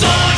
soul.